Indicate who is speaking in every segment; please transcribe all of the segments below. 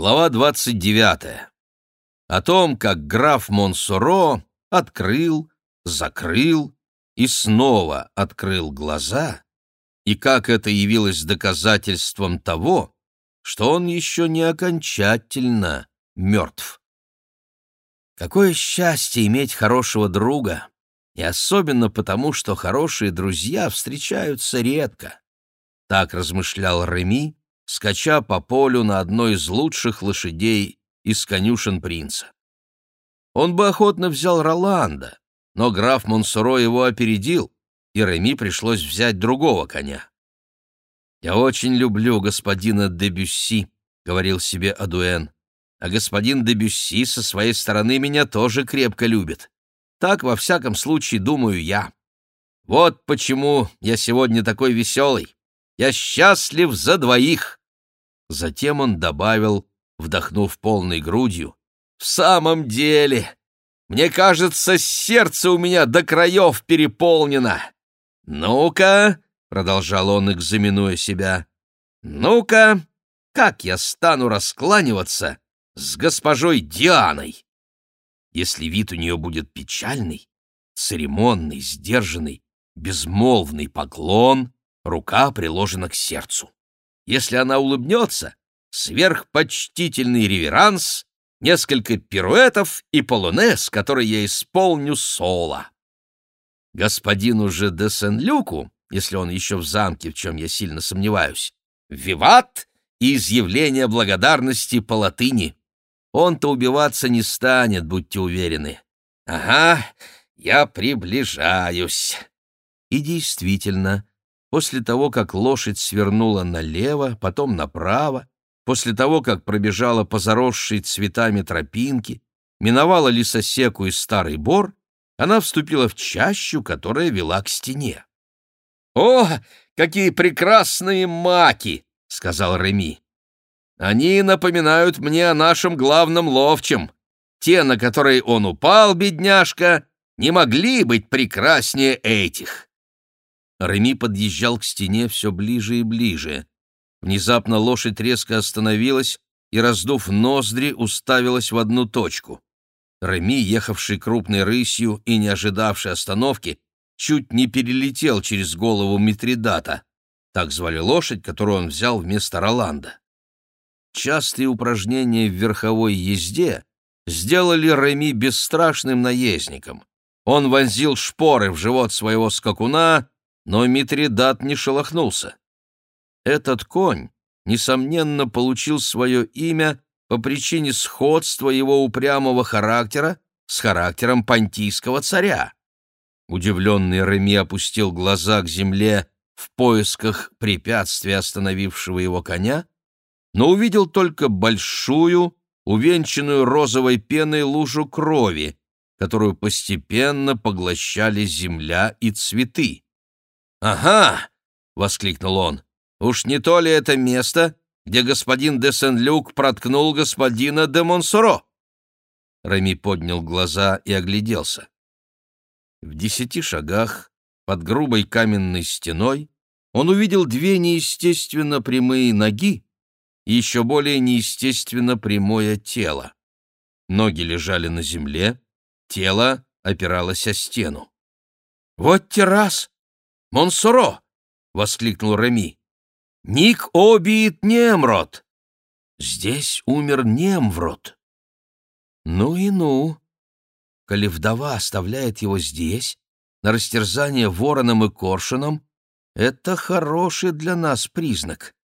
Speaker 1: Глава 29. О том, как граф Монсоро открыл, закрыл и снова открыл глаза, и как это явилось доказательством того, что он еще не окончательно мертв. Какое счастье иметь хорошего друга, и особенно потому, что хорошие друзья встречаются редко. Так размышлял Реми, скача по полю на одной из лучших лошадей из конюшен принца. Он бы охотно взял Роланда, но граф Монсоро его опередил, и Реми пришлось взять другого коня. «Я очень люблю господина де Бюсси», — говорил себе Адуэн, «а господин де Бюсси со своей стороны меня тоже крепко любит. Так, во всяком случае, думаю я. Вот почему я сегодня такой веселый. Я счастлив за двоих». Затем он добавил, вдохнув полной грудью, «В самом деле, мне кажется, сердце у меня до краев переполнено. Ну-ка», — продолжал он, экзаменуя себя, «ну-ка, как я стану раскланиваться с госпожой Дианой?» Если вид у нее будет печальный, церемонный, сдержанный, безмолвный поклон, рука приложена к сердцу. Если она улыбнется, сверхпочтительный реверанс, несколько пируэтов и полонез, который я исполню соло. Господину же де Сен-Люку, если он еще в замке, в чем я сильно сомневаюсь, виват и изъявление благодарности по латыни. Он-то убиваться не станет, будьте уверены. Ага, я приближаюсь. И действительно, После того, как лошадь свернула налево, потом направо, после того, как пробежала по заросшей цветами тропинке, миновала лесосеку и старый бор, она вступила в чащу, которая вела к стене. «О, какие прекрасные маки!» — сказал Реми. «Они напоминают мне о нашем главном ловчем. Те, на которые он упал, бедняжка, не могли быть прекраснее этих». Реми подъезжал к стене все ближе и ближе. Внезапно лошадь резко остановилась и, раздув ноздри, уставилась в одну точку. Реми, ехавший крупной рысью и не ожидавший остановки, чуть не перелетел через голову Митридата. Так звали лошадь, которую он взял вместо Роланда. Частые упражнения в верховой езде сделали Реми бесстрашным наездником. Он вонзил шпоры в живот своего скакуна но Митридат не шелохнулся. Этот конь, несомненно, получил свое имя по причине сходства его упрямого характера с характером понтийского царя. Удивленный Реми опустил глаза к земле в поисках препятствия, остановившего его коня, но увидел только большую, увенчанную розовой пеной лужу крови, которую постепенно поглощали земля и цветы. «Ага!» — воскликнул он. «Уж не то ли это место, где господин де Сен-Люк проткнул господина де Монсоро?» Рами поднял глаза и огляделся. В десяти шагах, под грубой каменной стеной, он увидел две неестественно прямые ноги и еще более неестественно прямое тело. Ноги лежали на земле, тело опиралось о стену. «Вот террас!» Монсоро!» — воскликнул Реми. «Ник обиит Немрод!» «Здесь умер Немврод!» «Ну и ну!» Коли вдова оставляет его здесь, на растерзание вороном и коршуном, это хороший для нас признак,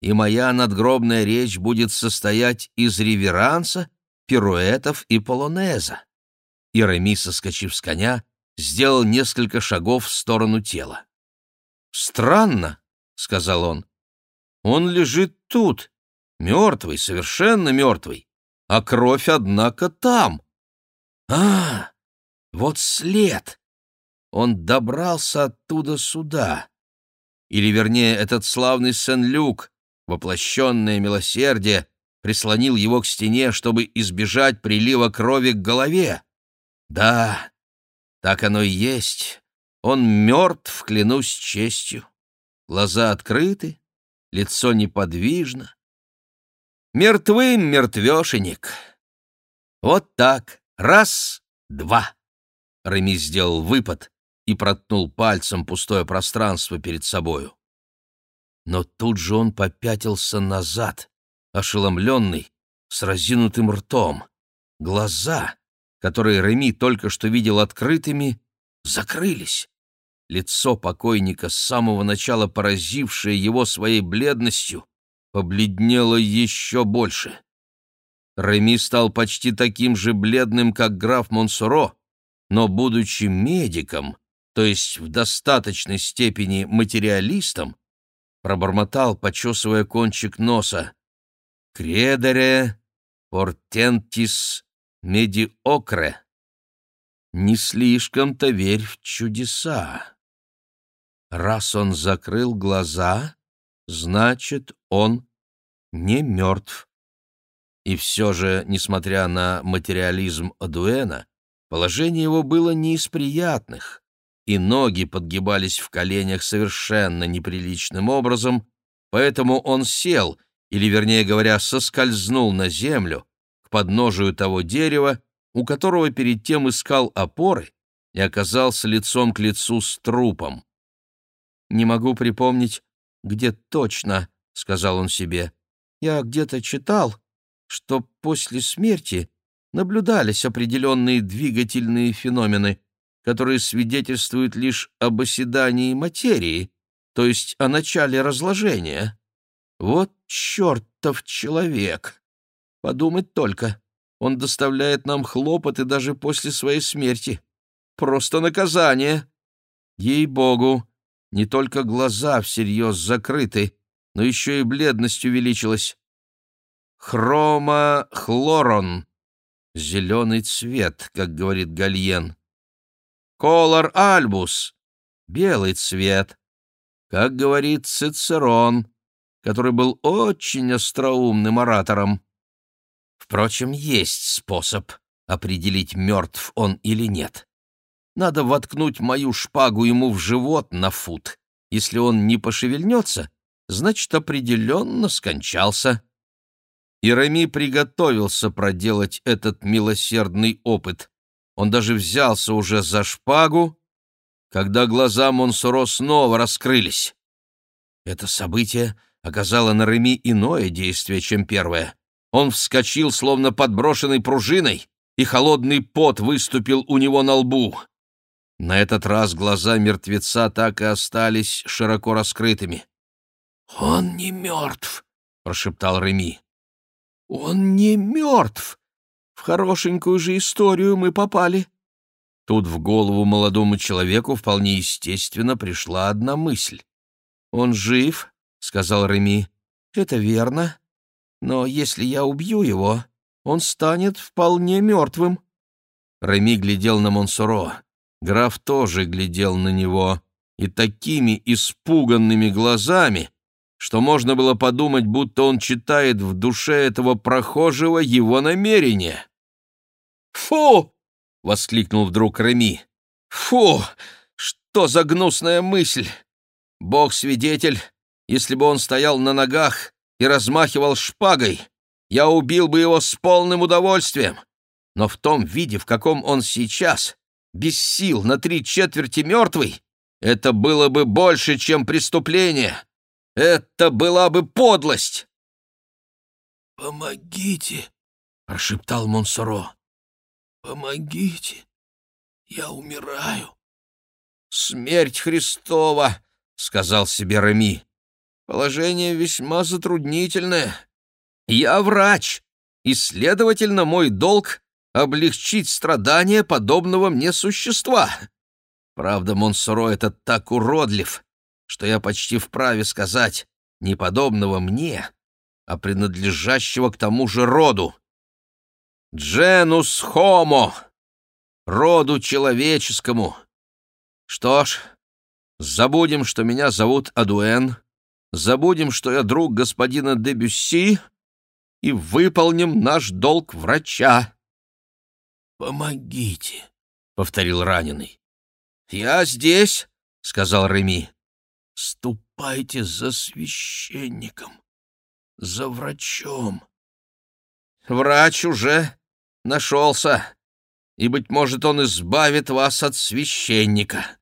Speaker 1: и моя надгробная речь будет состоять из реверанса, пируэтов и полонеза. И Реми, соскочив с коня, сделал несколько шагов в сторону тела. «Странно», — сказал он. «Он лежит тут, мертвый, совершенно мертвый, а кровь, однако, там». «А, вот след! Он добрался оттуда сюда. Или, вернее, этот славный Сен-Люк, воплощенное милосердие, прислонил его к стене, чтобы избежать прилива крови к голове. Да, так оно и есть. Он мертв, клянусь честью. Глаза открыты, лицо неподвижно. Мертвым мертвешенек. Вот так. Раз, два. Реми сделал выпад и проткнул пальцем пустое пространство перед собою. Но тут же он попятился назад, ошеломленный, с разинутым ртом. Глаза, которые Реми только что видел открытыми, закрылись. Лицо покойника, с самого начала поразившее его своей бледностью, побледнело еще больше. Реми стал почти таким же бледным, как граф Монсоро, но, будучи медиком, то есть в достаточной степени материалистом, пробормотал, почесывая кончик носа, «Кредере портентис медиокре». Не слишком-то верь в чудеса. Раз он закрыл глаза, значит, он не мертв. И все же, несмотря на материализм Адуэна, положение его было не из приятных, и ноги подгибались в коленях совершенно неприличным образом, поэтому он сел, или, вернее говоря, соскользнул на землю, к подножию того дерева, у которого перед тем искал опоры и оказался лицом к лицу с трупом. «Не могу припомнить, где точно», — сказал он себе. «Я где-то читал, что после смерти наблюдались определенные двигательные феномены, которые свидетельствуют лишь об оседании материи, то есть о начале разложения. Вот чертов человек! Подумать только, он доставляет нам хлопоты даже после своей смерти. Просто наказание! Ей-богу, не только глаза всерьез закрыты, но еще и бледность увеличилась. Хромохлорон. Зеленый цвет, как говорит Гальен. Колор альбус. Белый цвет. Как говорит Цицерон, который был очень остроумным оратором. Впрочем, есть способ определить, мертв он или нет. Надо воткнуть мою шпагу ему в живот на фут. Если он не пошевельнется, значит, определенно скончался. Ирами приготовился проделать этот милосердный опыт. Он даже взялся уже за шпагу, когда глаза Монсоро снова раскрылись. Это событие оказало на Реми иное действие, чем первое. Он вскочил, словно подброшенный пружиной, и холодный пот выступил у него на лбу. На этот раз глаза мертвеца так и остались широко раскрытыми. «Он не мертв», — прошептал Реми. «Он не мертв! В хорошенькую же историю мы попали!» Тут в голову молодому человеку вполне естественно пришла одна мысль. «Он жив», — сказал Реми. «Это верно. Но если я убью его, он станет вполне мертвым». Реми глядел на Монсоро. Граф тоже глядел на него, и такими испуганными глазами, что можно было подумать, будто он читает в душе этого прохожего его намерения. «Фу!» — воскликнул вдруг Реми. «Фу! Что за гнусная мысль! Бог свидетель, если бы он стоял на ногах и размахивал шпагой, я убил бы его с полным удовольствием. Но в том виде, в каком он сейчас, без сил, на три четверти мертвый, это было бы больше, чем преступление. Это была бы подлость!» «Помогите!» — прошептал Монсоро. «Помогите! Я умираю!» «Смерть Христова!» — сказал себе Реми. «Положение весьма затруднительное. Я врач, и, следовательно, мой долг — облегчить страдания подобного мне существа. Правда, Монсоро этот так уродлив, что я почти вправе сказать не подобного мне, а принадлежащего к тому же роду. Дженус хомо, роду человеческому. Что ж, забудем, что меня зовут Адуэн, забудем, что я друг господина де Бюсси, и выполним наш долг врача. «Помогите», — повторил раненый. «Я здесь», — сказал Реми. Ступайте за священником, за врачом, врач уже нашелся, и, быть может, он избавит вас от священника».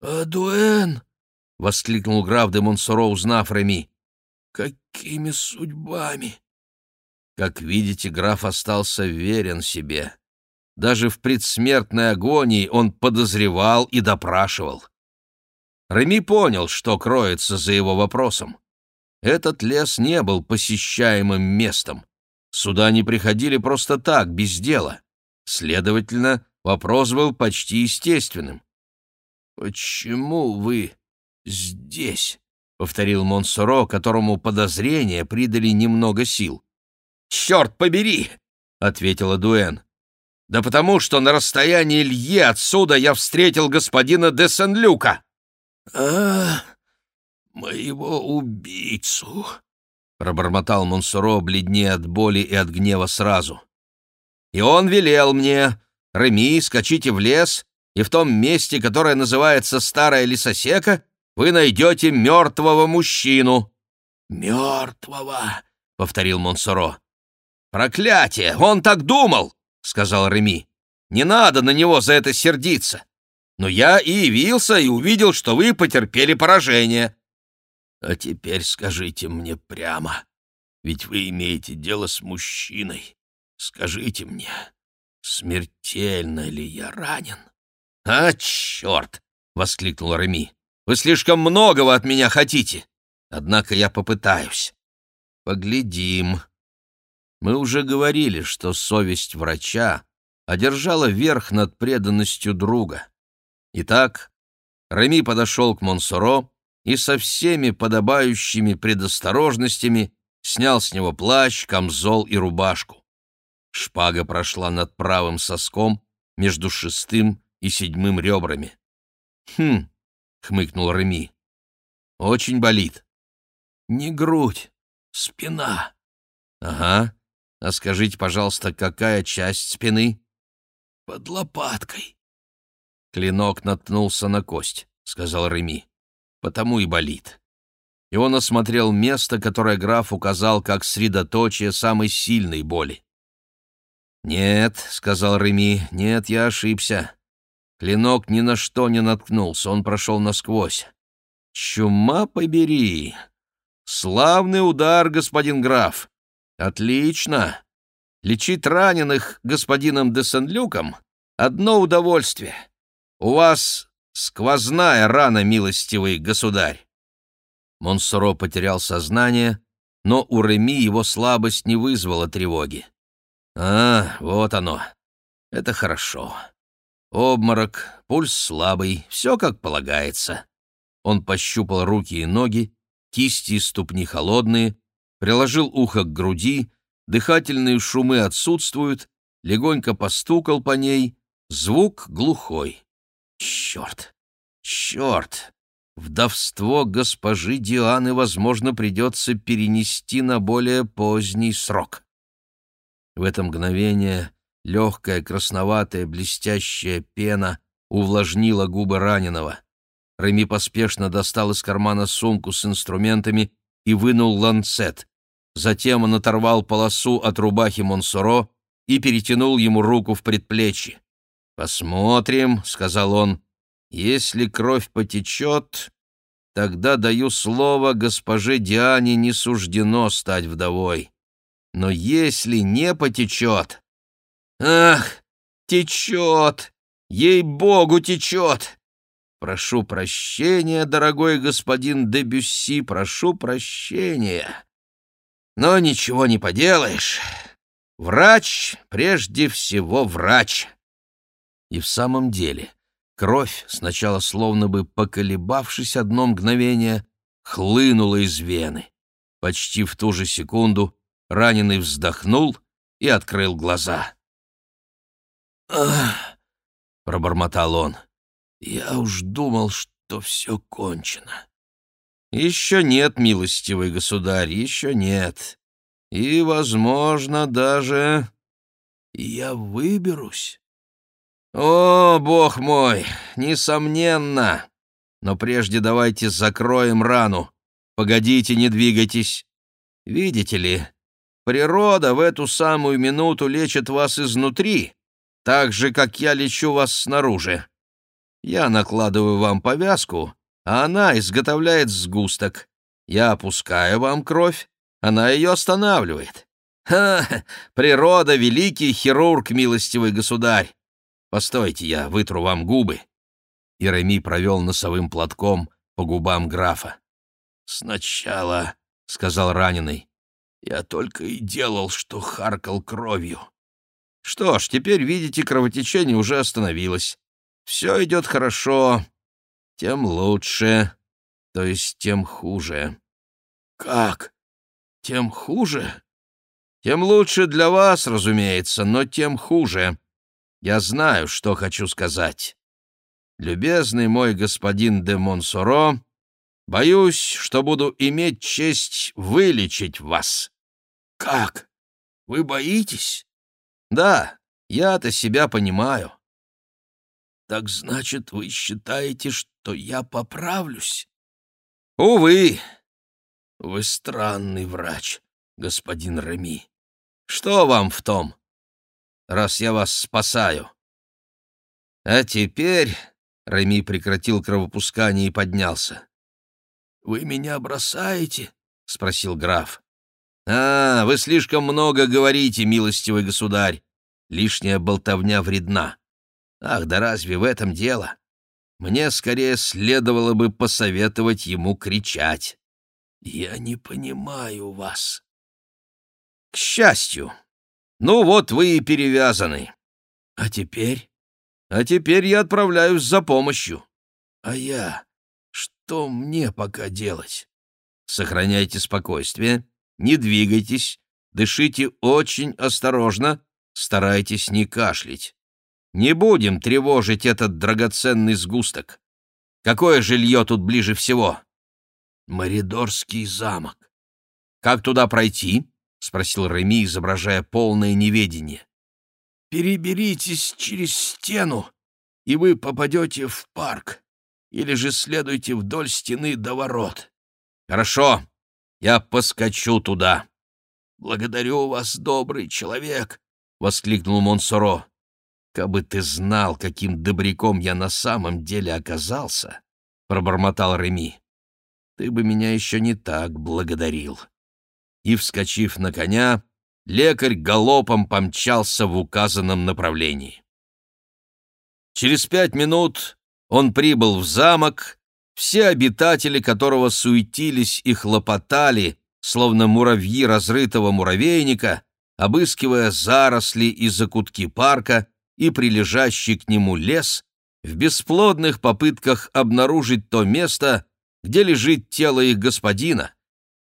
Speaker 2: «Адуэн!» — воскликнул граф де Монсоро, узнав Реми. «Какими судьбами?»
Speaker 1: Как видите, граф остался верен себе. Даже в предсмертной агонии он подозревал и допрашивал. Реми понял, что кроется за его вопросом. Этот лес не был посещаемым местом. Сюда не приходили просто так, без дела. Следовательно, вопрос был почти естественным.
Speaker 2: «Почему вы здесь?»
Speaker 1: — повторил Монсоро, которому подозрения придали немного сил. «Черт побери!» — ответила Дуэн. «Да потому что на расстоянии Лье отсюда я встретил господина де Сен-Люка».
Speaker 2: «А, моего убийцу!»
Speaker 1: — пробормотал Монсоро, бледнее от боли и от гнева сразу. «И он велел мне, Реми, скачите в лес, и в том месте, которое называется Старая Лесосека, вы найдете мертвого мужчину».
Speaker 2: «Мертвого!»
Speaker 1: — повторил Монсоро. «Проклятие! Он так думал!» — сказал Реми. «Не надо на него за это сердиться. Но я и явился, и увидел, что вы потерпели поражение».
Speaker 2: «А теперь скажите мне прямо, ведь вы имеете дело с мужчиной. Скажите мне, смертельно ли я ранен?»
Speaker 1: «А, черт!» — воскликнул Реми. «Вы слишком многого от меня хотите. Однако я попытаюсь. Поглядим». Мы уже говорили, что совесть врача одержала верх над преданностью друга. Итак, Реми подошел к Монсоро и со всеми подобающими предосторожностями снял с него плащ, камзол и рубашку. Шпага прошла над правым соском между шестым и седьмым ребрами. «Хм», — хмыкнул Реми, — «очень болит».
Speaker 2: «Не грудь, спина».
Speaker 1: «Ага. А скажите, пожалуйста, какая часть спины?»
Speaker 2: «Под лопаткой».
Speaker 1: «Клинок наткнулся на кость», — сказал Реми. «Потому и болит». И он осмотрел место, которое граф указал как средоточие самой сильной боли. «Нет», — сказал Реми, — «нет, я ошибся. Клинок ни на что не наткнулся, он прошел насквозь. Чума побери! Славный удар, господин граф! Отлично! Лечить раненых господином де Сен-Люком — одно удовольствие. У вас сквозная рана, милостивый государь. Монсоро потерял сознание, но у Реми его слабость не вызвала тревоги. А, вот оно. Это хорошо. Обморок, пульс слабый, все как полагается. Он пощупал руки и ноги, кисти и ступни холодные, приложил ухо к груди, дыхательные шумы отсутствуют, легонько постукал по ней, звук глухой. Черт! Черт! Вдовство госпожи Дианы, возможно, придется перенести на более поздний срок. В это мгновение Легкая, красноватая, блестящая пена увлажнила губы раненого. Реми поспешно достал из кармана сумку с инструментами и вынул ланцет. Затем он оторвал полосу от рубахи Монсоро и перетянул ему руку в предплечье. «Посмотрим», — сказал он, — «если кровь потечет, тогда даю слово госпоже Диане не суждено стать вдовой. Но если не потечет, Ах, течет! Ей-богу, течет! Прошу прощения, дорогой господин Дебюсси, прошу прощения. Но ничего не поделаешь. Врач, прежде всего врач. И в самом деле, кровь, сначала словно бы поколебавшись одно мгновение, хлынула из вены. Почти в ту же секунду раненый вздохнул и открыл глаза.
Speaker 2: «Ах!» — пробормотал он. «Я уж думал, что все кончено».
Speaker 1: «Еще нет, милостивый государь, еще нет. И, возможно, даже...»
Speaker 2: «Я выберусь».
Speaker 1: «О, бог мой, несомненно! Но прежде давайте закроем рану. Погодите, не двигайтесь. Видите ли, природа в эту самую минуту лечит вас изнутри, так же, как я лечу вас снаружи. Я накладываю вам повязку, а она изготовляет сгусток. Я опускаю вам кровь, она ее останавливает. Ха! Природа — великий хирург, милостивый государь! Постойте, я вытру вам губы. И провел носовым платком по губам графа.
Speaker 2: «Сначала», — сказал раненый, — «я только и делал, что харкал кровью».
Speaker 1: «Что ж, теперь, видите, кровотечение уже остановилось. Все идет хорошо, тем лучше, то есть тем хуже».
Speaker 2: «Как? Тем хуже?»
Speaker 1: «Тем лучше для вас, разумеется, но тем хуже. Я знаю, что хочу сказать. Любезный мой господин де Монсоро, боюсь, что буду иметь честь вылечить вас».
Speaker 2: «Как? Вы боитесь?»
Speaker 1: «Да, я-то себя понимаю».
Speaker 2: «Так значит, вы считаете, что я поправлюсь?»
Speaker 1: «Увы».
Speaker 2: «Вы странный врач, господин Реми».
Speaker 1: «Что вам в том, раз я вас спасаю?» «А теперь...» — Реми прекратил кровопускание и поднялся.
Speaker 2: «Вы меня бросаете?» — спросил граф.
Speaker 1: «А, вы слишком много говорите, милостивый государь. Лишняя болтовня вредна. Ах, да разве в этом дело? Мне скорее следовало бы посоветовать ему кричать.
Speaker 2: Я не понимаю вас.
Speaker 1: К счастью. Ну вот вы и перевязаны.
Speaker 2: А теперь?
Speaker 1: А теперь я отправляюсь за помощью.
Speaker 2: А я? Что мне пока делать?
Speaker 1: Сохраняйте спокойствие, не двигайтесь, дышите очень осторожно, старайтесь не кашлять. Не будем тревожить этот драгоценный сгусток. Какое жилье тут ближе всего?
Speaker 2: Маридорский замок.
Speaker 1: Как туда пройти? спросил Реми, изображая полное неведение.
Speaker 2: Переберитесь через стену, и вы попадете в парк, или же следуйте вдоль стены до ворот.
Speaker 1: Хорошо, я поскочу туда.
Speaker 2: Благодарю вас, добрый человек,
Speaker 1: воскликнул Монсоро. «Кабы ты знал, каким добряком я на самом деле оказался», — пробормотал Реми, — «ты бы меня еще не так благодарил». И, вскочив на коня, лекарь галопом помчался в указанном направлении. Через пять минут он прибыл в замок, все обитатели которого суетились и хлопотали, словно муравьи разрытого муравейника, обыскивая заросли и закутки парка, и прилежащий к нему лес в бесплодных попытках обнаружить то место, где лежит тело их господина,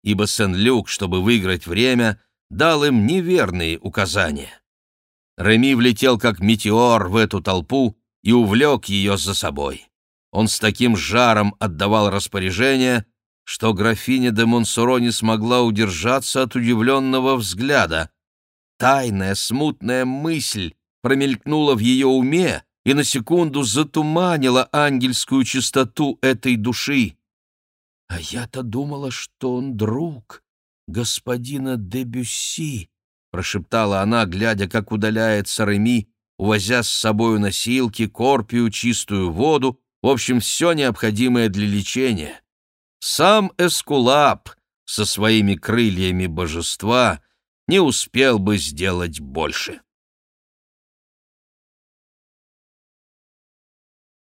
Speaker 1: ибо Сен-Люк, чтобы выиграть время, дал им неверные указания. Реми влетел как метеор в эту толпу и увлек ее за собой. Он с таким жаром отдавал распоряжение, что графиня де Монсоро не смогла удержаться от удивленного взгляда. Тайная, смутная мысль промелькнула в ее уме и на секунду затуманила ангельскую чистоту этой души. «А я-то думала, что он друг господина де Бюсси», — прошептала она, глядя, как удаляется Реми, увозя с собою носилки, корпию, чистую воду, в общем, все необходимое для лечения. Сам Эскулап со своими крыльями божества не успел бы сделать больше.